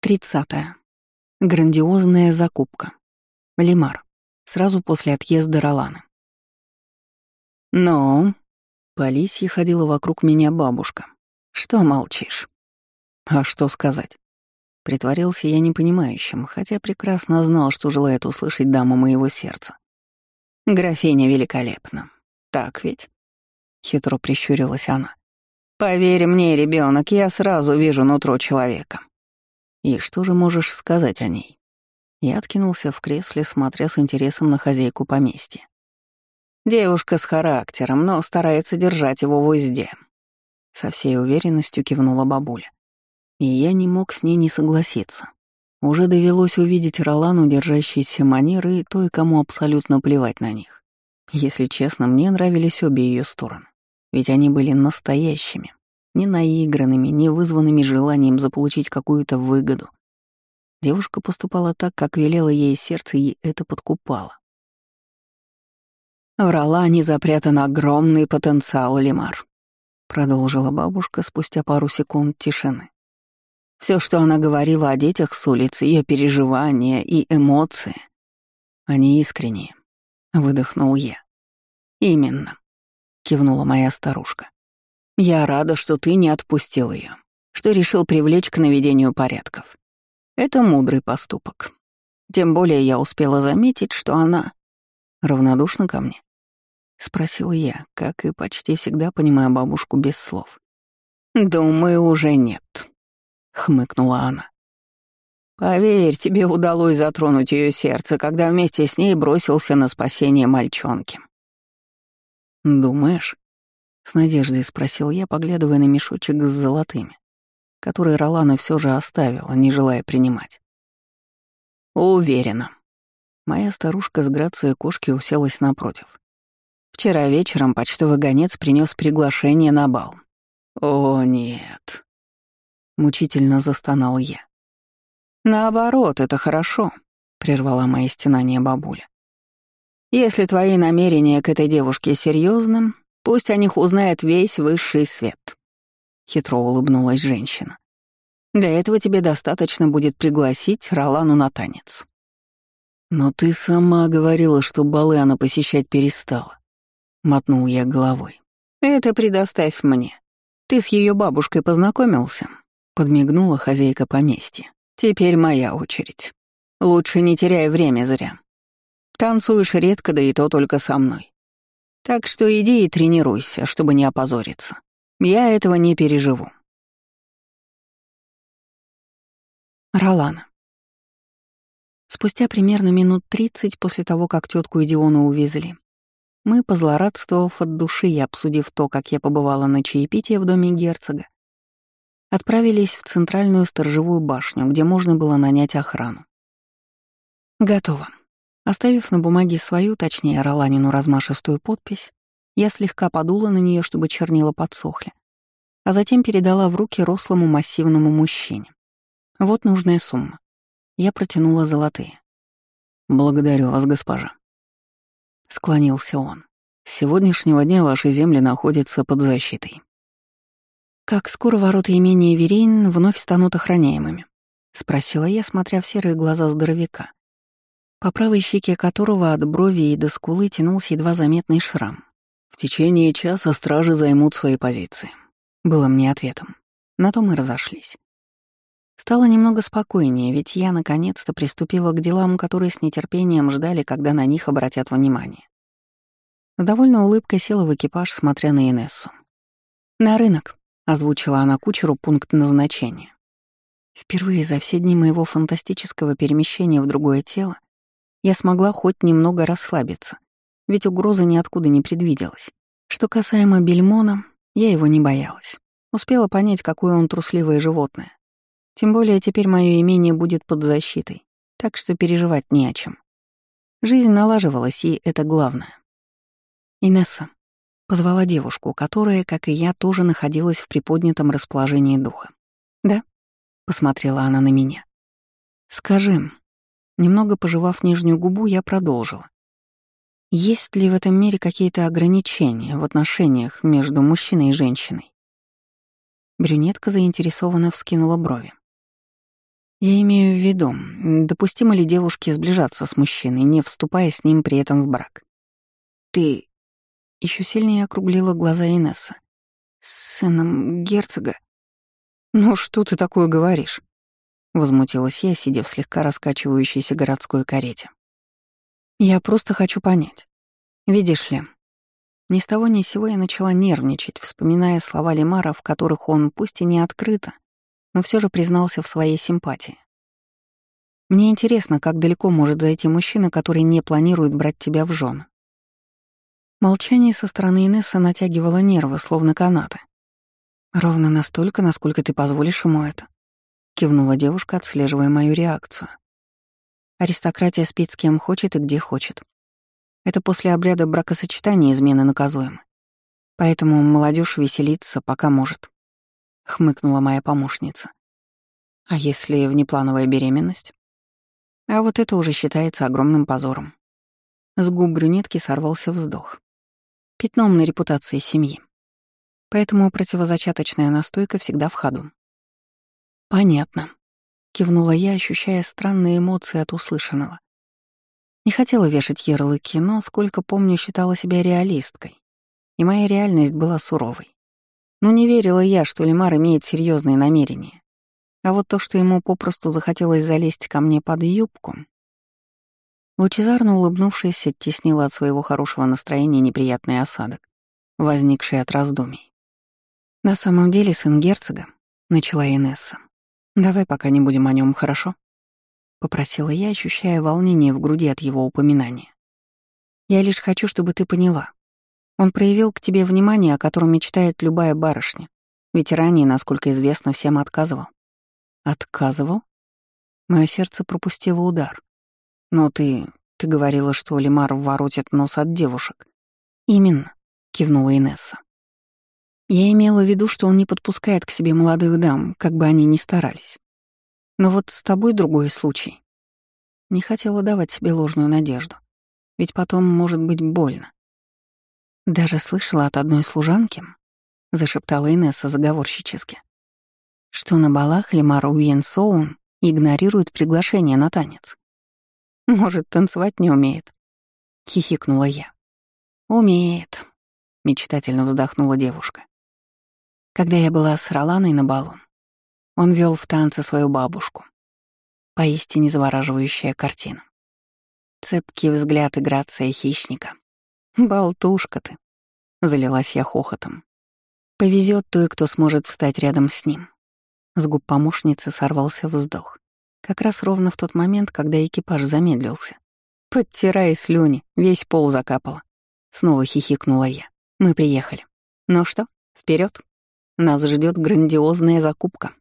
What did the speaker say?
Тридцатое. Грандиозная закупка. Лимар. Сразу после отъезда Ролана. «Ну?» По лисье ходила вокруг меня бабушка. «Что молчишь?» «А что сказать?» Притворился я непонимающим, хотя прекрасно знал, что желает услышать дама моего сердца. «Графиня великолепна. Так ведь?» Хитро прищурилась она. «Поверь мне, ребенок, я сразу вижу нутро человека». «И что же можешь сказать о ней?» Я откинулся в кресле, смотря с интересом на хозяйку поместья. Девушка с характером, но старается держать его в узде. Со всей уверенностью кивнула бабуля. И я не мог с ней не согласиться. Уже довелось увидеть Ролану, держащейся манеры, и той, кому абсолютно плевать на них. Если честно, мне нравились обе ее стороны. Ведь они были настоящими, не наигранными, не вызванными желанием заполучить какую-то выгоду. Девушка поступала так, как велело ей сердце, и это подкупало. В Ролане запрятан огромный потенциал, Лимар, продолжила бабушка спустя пару секунд тишины. Все, что она говорила о детях с улицы, ее переживания и эмоции, они искренние, выдохнул я. Именно, кивнула моя старушка. Я рада, что ты не отпустил ее, что решил привлечь к наведению порядков. Это мудрый поступок. Тем более я успела заметить, что она равнодушна ко мне. — спросил я, как и почти всегда понимая бабушку без слов. «Думаю, уже нет», — хмыкнула она. «Поверь, тебе удалось затронуть ее сердце, когда вместе с ней бросился на спасение мальчонки». «Думаешь?» — с надеждой спросил я, поглядывая на мешочек с золотыми, который Ролана все же оставила, не желая принимать. «Уверена». Моя старушка с грацией кошки уселась напротив. Вчера вечером почтовый гонец принес приглашение на бал. О, нет. Мучительно застонал я. Наоборот, это хорошо, прервала мои стенания бабуля. Если твои намерения к этой девушке серьезны, пусть о них узнает весь высший свет. Хитро улыбнулась женщина. Для этого тебе достаточно будет пригласить Ролану на танец. Но ты сама говорила, что балы она посещать перестала мотнул я головой. «Это предоставь мне. Ты с ее бабушкой познакомился?» Подмигнула хозяйка поместья. «Теперь моя очередь. Лучше не теряй время зря. Танцуешь редко, да и то только со мной. Так что иди и тренируйся, чтобы не опозориться. Я этого не переживу». Ролана. Спустя примерно минут тридцать после того, как тетку и Диону увезли, мы, позлорадствовав от души и обсудив то, как я побывала на чаепитии в доме герцога, отправились в центральную сторожевую башню, где можно было нанять охрану. Готово. Оставив на бумаге свою, точнее, Роланину размашистую подпись, я слегка подула на нее, чтобы чернила подсохли, а затем передала в руки рослому массивному мужчине. Вот нужная сумма. Я протянула золотые. «Благодарю вас, госпожа», — склонился он. «С сегодняшнего дня ваши земли находятся под защитой». «Как скоро ворота имения Верейн вновь станут охраняемыми?» — спросила я, смотря в серые глаза здоровяка, по правой щеке которого от брови и до скулы тянулся едва заметный шрам. «В течение часа стражи займут свои позиции», — было мне ответом. На то мы разошлись. Стало немного спокойнее, ведь я наконец-то приступила к делам, которые с нетерпением ждали, когда на них обратят внимание. С довольной улыбкой села в экипаж, смотря на Инессу. «На рынок», — озвучила она кучеру пункт назначения. Впервые за все дни моего фантастического перемещения в другое тело я смогла хоть немного расслабиться, ведь угроза ниоткуда не предвиделась. Что касаемо Бельмона, я его не боялась. Успела понять, какое он трусливое животное. Тем более теперь мое имение будет под защитой, так что переживать не о чем. Жизнь налаживалась, и это главное. Инесса позвала девушку, которая, как и я, тоже находилась в приподнятом расположении духа. «Да?» — посмотрела она на меня. «Скажи». Немного пожевав нижнюю губу, я продолжила. Есть ли в этом мире какие-то ограничения в отношениях между мужчиной и женщиной? Брюнетка заинтересованно вскинула брови. Я имею в виду, допустимо ли девушке сближаться с мужчиной, не вступая с ним при этом в брак? Ты... Еще сильнее округлила глаза Инесса. С сыном герцога? Ну что ты такое говоришь? Возмутилась я, сидя в слегка раскачивающейся городской карете. Я просто хочу понять. Видишь ли, ни с того ни с сего я начала нервничать, вспоминая слова Лемара, в которых он, пусть и не открыто, но все же признался в своей симпатии. Мне интересно, как далеко может зайти мужчина, который не планирует брать тебя в жены. Молчание со стороны Инессы натягивало нервы, словно канаты. «Ровно настолько, насколько ты позволишь ему это», — кивнула девушка, отслеживая мою реакцию. «Аристократия спит с кем хочет и где хочет. Это после обряда бракосочетания измены наказуемы. Поэтому молодежь веселится, пока может хмыкнула моя помощница. А если внеплановая беременность? А вот это уже считается огромным позором. С губ брюнетки сорвался вздох. Пятном на репутации семьи. Поэтому противозачаточная настойка всегда в ходу. «Понятно», — кивнула я, ощущая странные эмоции от услышанного. Не хотела вешать ярлыки, но, сколько помню, считала себя реалисткой. И моя реальность была суровой. Но не верила я, что Лемар имеет серьезные намерения. А вот то, что ему попросту захотелось залезть ко мне под юбку... Лучезарно улыбнувшись, оттеснила от своего хорошего настроения неприятный осадок, возникший от раздумий. «На самом деле сын герцога», — начала Инесса. «Давай пока не будем о нем, хорошо?» — попросила я, ощущая волнение в груди от его упоминания. «Я лишь хочу, чтобы ты поняла. Он проявил к тебе внимание, о котором мечтает любая барышня. Ведь ранее, насколько известно, всем отказывал. Отказывал? Мое сердце пропустило удар. Но ты... ты говорила, что Лимар воротит нос от девушек. Именно, кивнула Инесса. Я имела в виду, что он не подпускает к себе молодых дам, как бы они ни старались. Но вот с тобой другой случай. Не хотела давать себе ложную надежду. Ведь потом может быть больно. Даже слышала от одной служанки, зашептала Инесса заговорщически, что на балах Лемар Уинсоун игнорирует приглашение на танец. Может, танцевать не умеет? Хихикнула я. Умеет, мечтательно вздохнула девушка. Когда я была с Роланой на балу, он вел в танцы свою бабушку. Поистине завораживающая картина. Цепкий взгляд и грация хищника, «Болтушка ты», — залилась я хохотом. «Повезет той, кто сможет встать рядом с ним». С губ помощницы сорвался вздох. Как раз ровно в тот момент, когда экипаж замедлился. «Подтирай слюни, весь пол закапало». Снова хихикнула я. «Мы приехали. Ну что, вперед? Нас ждет грандиозная закупка».